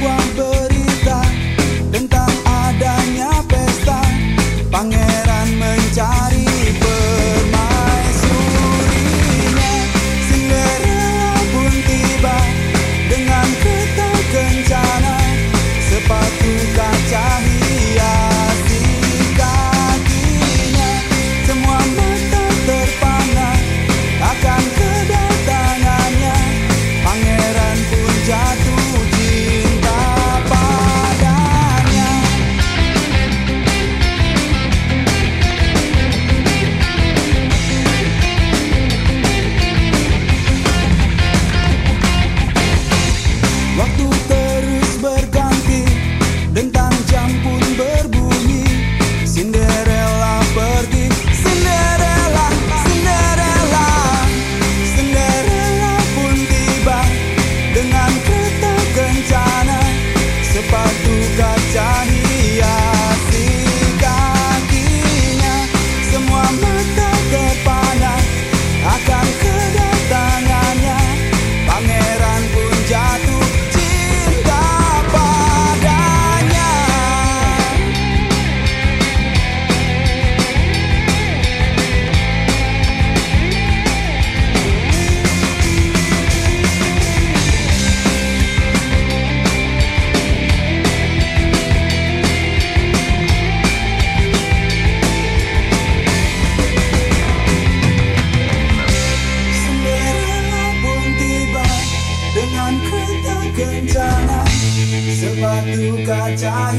光奔。Kereta